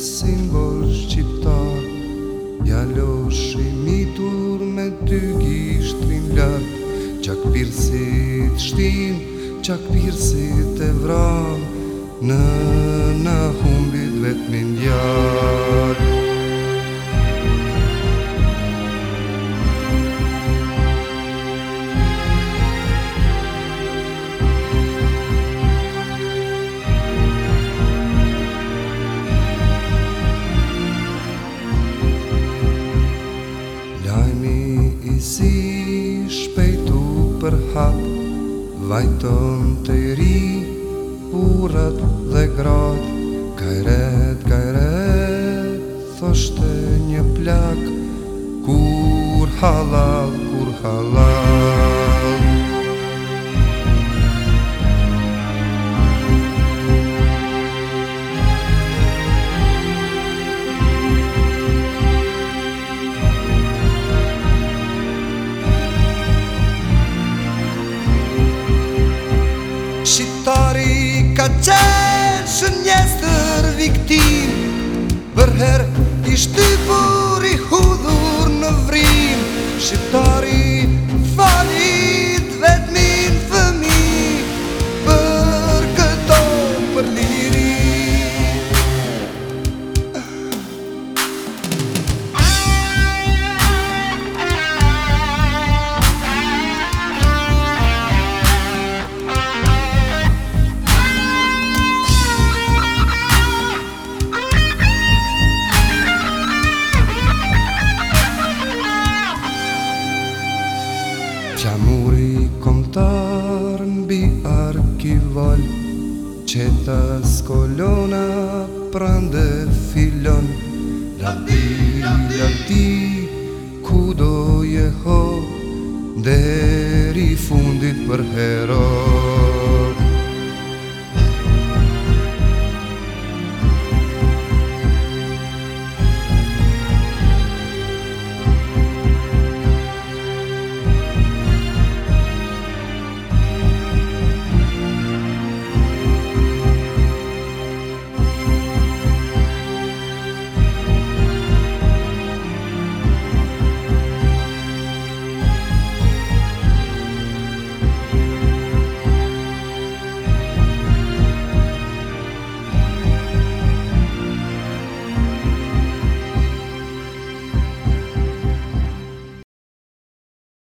simbol shqiptar Ja lo shimitur me ty gishtrin lart Qak pirsit shtim, qak pirsit e vran Në në humbit vetë mindjar për hap Vajton të i ri Purët dhe grot Kajret, kajret Thoshte një plak Kur halal, kur halal Shqiptari ka qenë shën viktim Për her ishtypur i hudhur në vrim Qa muri komtar në bi arkivol Qe të skolona prande filon La ti, la ti, ku do jeho, ho Deri fundit për heroj